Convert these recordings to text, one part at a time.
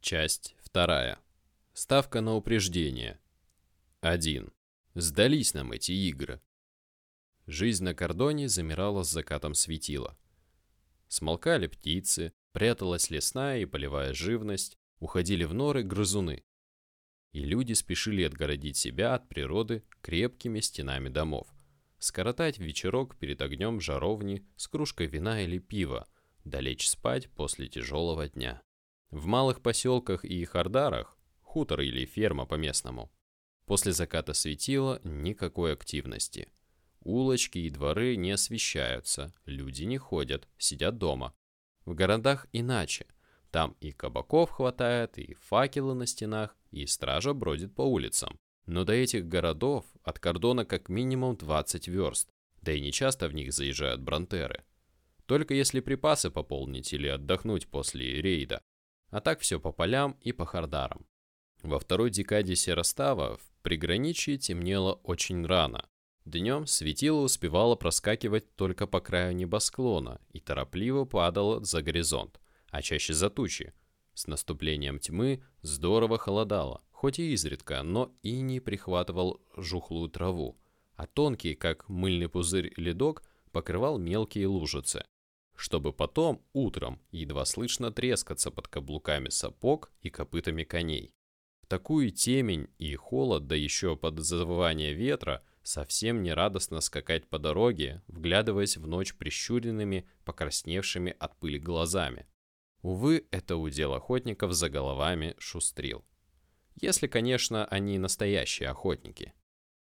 Часть вторая. Ставка на упреждение. 1. Сдались нам эти игры. Жизнь на кордоне замирала с закатом светила. Смолкали птицы, пряталась лесная и полевая живность, уходили в норы грызуны. И люди спешили отгородить себя от природы крепкими стенами домов, скоротать вечерок перед огнем жаровни с кружкой вина или пива, да лечь спать после тяжелого дня. В малых поселках и хардарах, хутор или ферма по-местному, после заката светила никакой активности. Улочки и дворы не освещаются, люди не ходят, сидят дома. В городах иначе. Там и кабаков хватает, и факелы на стенах, и стража бродит по улицам. Но до этих городов от кордона как минимум 20 верст, да и не часто в них заезжают бронтеры. Только если припасы пополнить или отдохнуть после рейда, а так все по полям и по хардарам. Во второй декаде Серостава в приграничье темнело очень рано. Днем светило успевало проскакивать только по краю небосклона и торопливо падало за горизонт, а чаще за тучи. С наступлением тьмы здорово холодало, хоть и изредка, но и не прихватывал жухлую траву, а тонкий, как мыльный пузырь ледок, покрывал мелкие лужицы чтобы потом, утром, едва слышно трескаться под каблуками сапог и копытами коней. В такую темень и холод, да еще под завывание ветра, совсем не радостно скакать по дороге, вглядываясь в ночь прищуренными, покрасневшими от пыли глазами. Увы, это удел охотников за головами шустрил. Если, конечно, они настоящие охотники.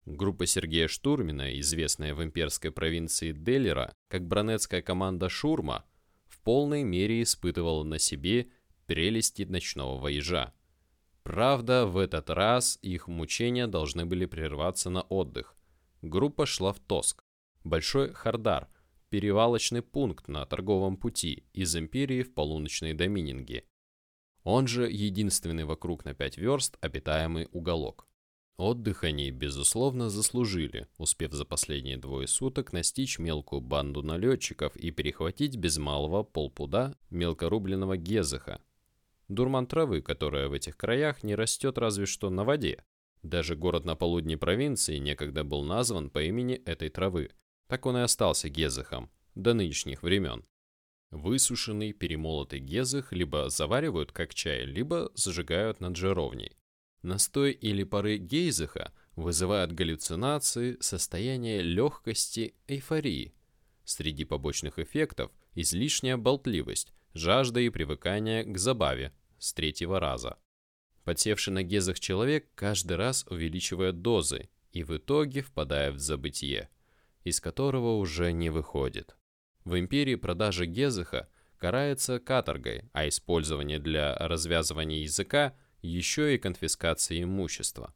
Группа Сергея Штурмина, известная в имперской провинции Деллера как бронетская команда «Шурма», в полной мере испытывала на себе прелести ночного воежа. Правда, в этот раз их мучения должны были прерваться на отдых. Группа шла в Тоск, Большой Хардар, перевалочный пункт на торговом пути из Империи в полуночные домининги. Он же единственный вокруг на 5 верст обитаемый уголок. Отдых они, безусловно, заслужили, успев за последние двое суток настичь мелкую банду налетчиков и перехватить без малого полпуда мелкорубленного гезаха. Дурман травы, которая в этих краях не растет разве что на воде. Даже город на полудне провинции некогда был назван по имени этой травы. Так он и остался гезахом до нынешних времен. Высушенный перемолотый гезах либо заваривают как чай, либо зажигают над жаровней. Настой или пары гейзеха вызывают галлюцинации, состояние легкости, эйфории. Среди побочных эффектов излишняя болтливость, жажда и привыкание к забаве с третьего раза. Подсевший на гезах человек каждый раз увеличивает дозы и в итоге впадает в забытие, из которого уже не выходит. В империи продажа гезаха карается каторгой, а использование для развязывания языка – еще и конфискации имущества.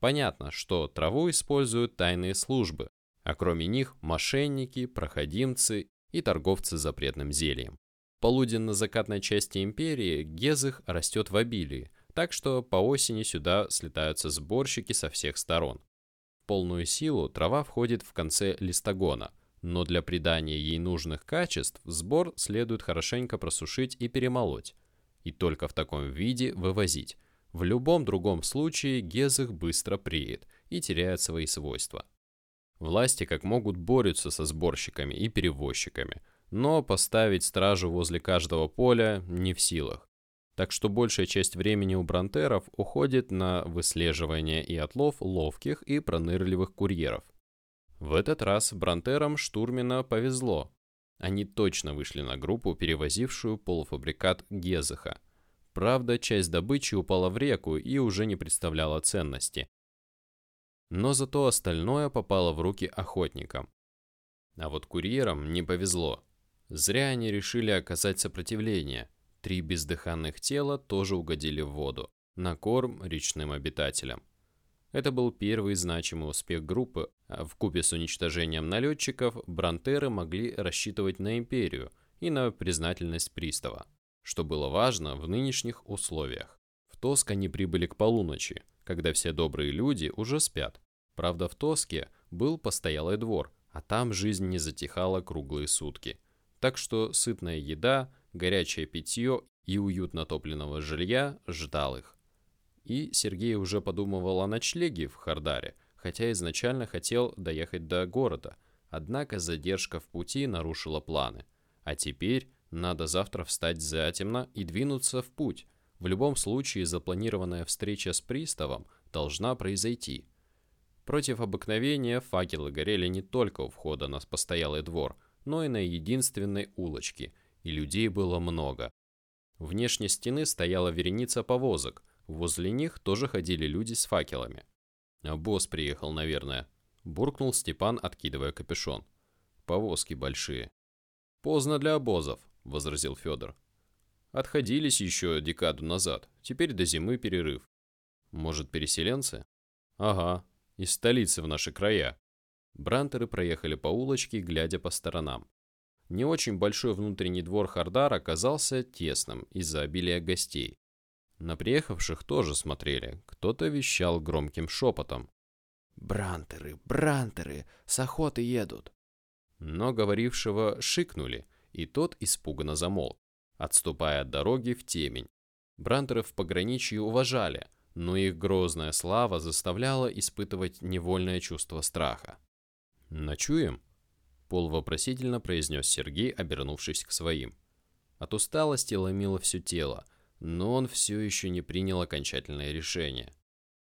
Понятно, что траву используют тайные службы, а кроме них мошенники, проходимцы и торговцы запретным зельем. Полуденно-закатной части империи гезых растет в обилии, так что по осени сюда слетаются сборщики со всех сторон. В полную силу трава входит в конце листогона, но для придания ей нужных качеств сбор следует хорошенько просушить и перемолоть, и только в таком виде вывозить, в любом другом случае Гезых быстро преет и теряет свои свойства. Власти как могут борются со сборщиками и перевозчиками, но поставить стражу возле каждого поля не в силах. Так что большая часть времени у брантеров уходит на выслеживание и отлов ловких и пронырливых курьеров. В этот раз брантерам штурмина повезло. Они точно вышли на группу, перевозившую полуфабрикат Гезаха – Правда, часть добычи упала в реку и уже не представляла ценности. Но зато остальное попало в руки охотникам. А вот курьерам не повезло. Зря они решили оказать сопротивление. Три бездыханных тела тоже угодили в воду, на корм речным обитателям. Это был первый значимый успех группы, а в купе с уничтожением налетчиков брантеры могли рассчитывать на империю и на признательность пристава что было важно в нынешних условиях. В Тоск они прибыли к полуночи, когда все добрые люди уже спят. Правда, в Тоске был постоялый двор, а там жизнь не затихала круглые сутки. Так что сытная еда, горячее питье и уютно топленного жилья ждал их. И Сергей уже подумывал о ночлеге в Хардаре, хотя изначально хотел доехать до города, однако задержка в пути нарушила планы. А теперь надо завтра встать затемно и двинуться в путь. В любом случае запланированная встреча с приставом должна произойти. Против обыкновения факелы горели не только у входа на постоялый двор, но и на единственной улочке, и людей было много. Внешне стены стояла вереница повозок, возле них тоже ходили люди с факелами. А босс приехал, наверное. Буркнул Степан, откидывая капюшон. Повозки большие. Поздно для обозов, возразил Федор. Отходились еще декаду назад. Теперь до зимы перерыв. Может, переселенцы? Ага, из столицы в наши края. Брантеры проехали по улочке, глядя по сторонам. Не очень большой внутренний двор Хардара оказался тесным из-за обилия гостей. На приехавших тоже смотрели, кто-то вещал громким шепотом. «Брантеры, брантеры, с охоты едут!» Но говорившего шикнули, и тот испуганно замолк, отступая от дороги в темень. Брантеры в пограничье уважали, но их грозная слава заставляла испытывать невольное чувство страха. «Ночуем?» полувопросительно произнес Сергей, обернувшись к своим. От усталости ломило все тело, но он все еще не принял окончательное решение.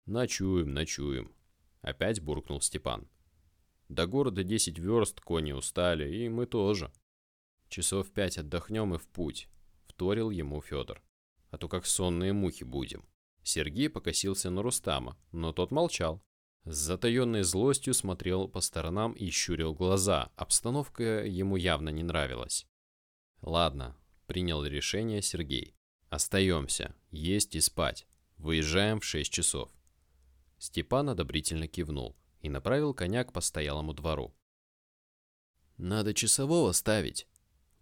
«Ночуем, ночуем», — опять буркнул Степан. «До города десять верст, кони устали, и мы тоже. Часов пять отдохнем и в путь», — вторил ему Федор. «А то как сонные мухи будем». Сергей покосился на Рустама, но тот молчал. С затаенной злостью смотрел по сторонам и щурил глаза. Обстановка ему явно не нравилась. «Ладно», — принял решение Сергей. «Остаемся. Есть и спать. Выезжаем в шесть часов». Степан одобрительно кивнул и направил коня к постоялому двору. «Надо часового ставить», —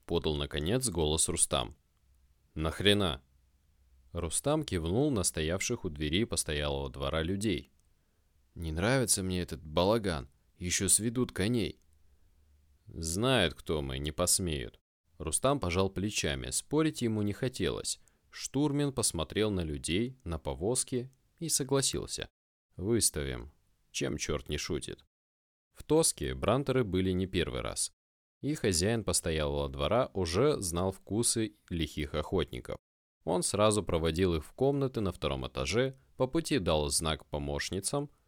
подал, наконец, голос Рустам. «Нахрена?» Рустам кивнул на стоявших у двери постоялого двора людей. Не нравится мне этот балаган. Еще сведут коней. Знают, кто мы, не посмеют. Рустам пожал плечами, спорить ему не хотелось. Штурмин посмотрел на людей, на повозки и согласился. Выставим. Чем черт не шутит? В Тоске брантеры были не первый раз. И хозяин постоялого двора уже знал вкусы лихих охотников. Он сразу проводил их в комнаты на втором этаже, по пути дал знак помощницам –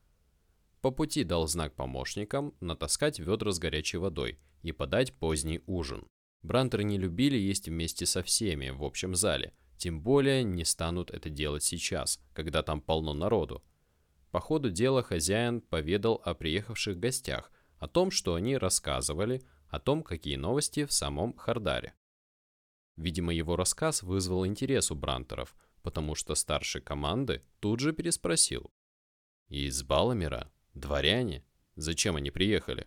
по пути дал знак помощникам натаскать ведра с горячей водой и подать поздний ужин. Брантеры не любили есть вместе со всеми в общем зале, тем более не станут это делать сейчас, когда там полно народу. По ходу дела хозяин поведал о приехавших гостях, о том, что они рассказывали, о том, какие новости в самом Хардаре. Видимо, его рассказ вызвал интерес у брантеров, потому что старший команды тут же переспросил. «Из Баламера Дворяне? Зачем они приехали?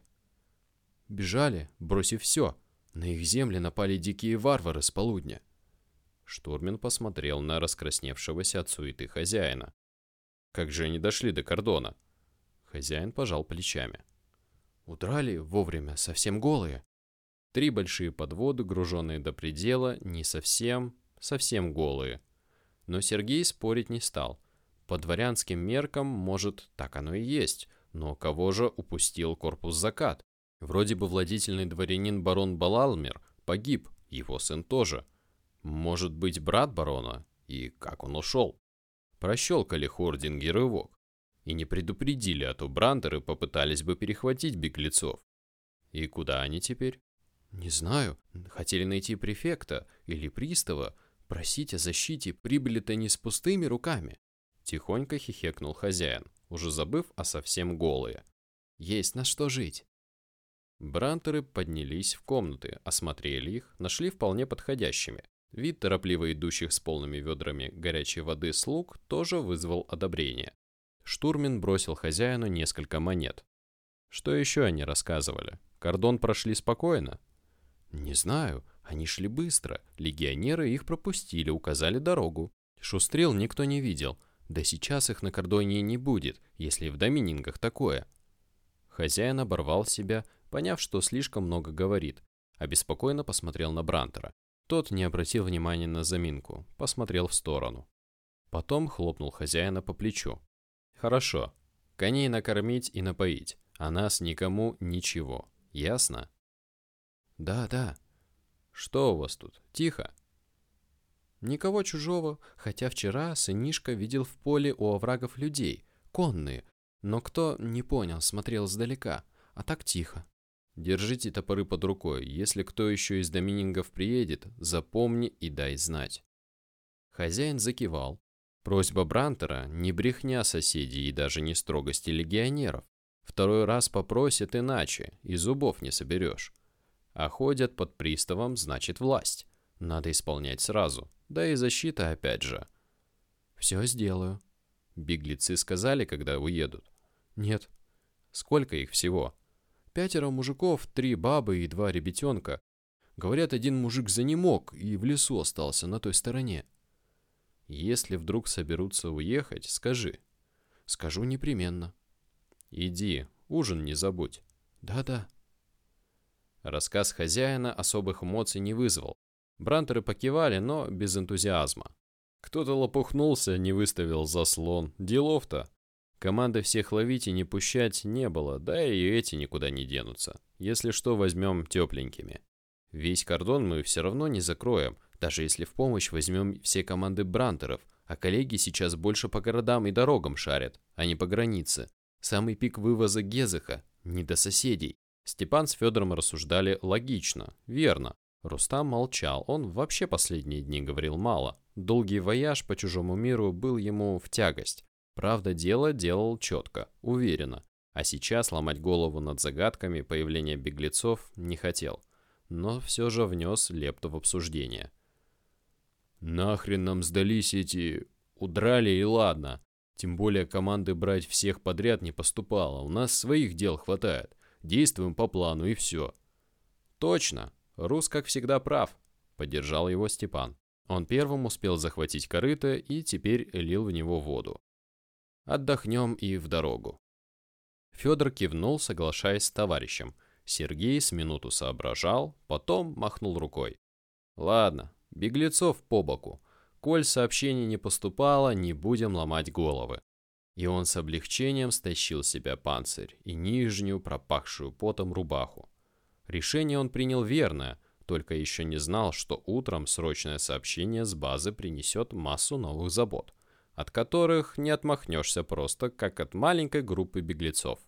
Бежали, бросив все. На их земли напали дикие варвары с полудня. Штурмин посмотрел на раскрасневшегося от суеты хозяина. Как же они дошли до кордона? Хозяин пожал плечами. Удрали вовремя, совсем голые. Три большие подводы, груженные до предела, не совсем, совсем голые. Но Сергей спорить не стал. По дворянским меркам, может, так оно и есть. Но кого же упустил корпус закат? Вроде бы владетельный дворянин барон Балалмер погиб, его сын тоже. Может быть, брат барона? И как он ушел? Прощелкали Хординги рывок. И не предупредили, а то брантеры попытались бы перехватить беглецов. И куда они теперь? Не знаю. Хотели найти префекта или пристава, просить о защите, прибыли-то не с пустыми руками. Тихонько хихекнул хозяин уже забыв о совсем голые. Есть на что жить. Брантеры поднялись в комнаты, осмотрели их, нашли вполне подходящими. Вид торопливо идущих с полными ведрами горячей воды слуг тоже вызвал одобрение. Штурмин бросил хозяину несколько монет. Что еще они рассказывали? Кордон прошли спокойно? Не знаю, они шли быстро. Легионеры их пропустили, указали дорогу. Шустрел никто не видел, да сейчас их на кордоне не будет, если в доминингах такое. Хозяин оборвал себя, поняв, что слишком много говорит, обеспокоенно посмотрел на Брантера. Тот не обратил внимания на заминку, посмотрел в сторону. Потом хлопнул хозяина по плечу. «Хорошо. Коней накормить и напоить, а нас никому ничего. Ясно?» «Да, да. Что у вас тут? Тихо?» «Никого чужого, хотя вчера сынишка видел в поле у оврагов людей, конные, но кто, не понял, смотрел издалека, а так тихо. Держите топоры под рукой, если кто еще из доминингов приедет, запомни и дай знать». Хозяин закивал. Просьба Брантера не брехня соседей и даже не строгости легионеров. Второй раз попросят иначе, и зубов не соберешь. А ходят под приставом, значит власть. Надо исполнять сразу. Да и защита опять же. «Все сделаю», — беглецы сказали, когда уедут. «Нет». «Сколько их всего?» «Пятеро мужиков, три бабы и два ребятенка. Говорят, один мужик занемог и в лесу остался на той стороне». «Если вдруг соберутся уехать, скажи». «Скажу непременно». «Иди, ужин не забудь». «Да-да». Рассказ хозяина особых эмоций не вызвал. Брантеры покивали, но без энтузиазма. Кто-то лопухнулся, не выставил заслон. Делов-то. Команды всех ловить и не пущать не было, да и эти никуда не денутся. Если что, возьмем тепленькими. Весь кордон мы все равно не закроем, даже если в помощь возьмем все команды брантеров, а коллеги сейчас больше по городам и дорогам шарят, а не по границе. Самый пик вывоза Гезыха, не до соседей. Степан с Федором рассуждали логично, верно. Рустам молчал, он вообще последние дни говорил мало. Долгий вояж по чужому миру был ему в тягость. Правда, дело делал четко, уверенно. А сейчас ломать голову над загадками появления беглецов не хотел. Но все же внес лепту в обсуждение. «Нахрен нам сдались эти... Удрали и ладно. Тем более команды брать всех подряд не поступало. У нас своих дел хватает. Действуем по плану и все». «Точно. Рус, как всегда, прав», — поддержал его Степан. Он первым успел захватить корыто и теперь лил в него воду. «Отдохнем и в дорогу». Федор кивнул, соглашаясь с товарищем. Сергей с минуту соображал, потом махнул рукой. «Ладно, беглецов по боку. Коль сообщений не поступало, не будем ломать головы». И он с облегчением стащил себя панцирь и нижнюю, пропахшую потом рубаху. Решение он принял верное, только еще не знал, что утром срочное сообщение с базы принесет массу новых забот, от которых не отмахнешься просто, как от маленькой группы беглецов.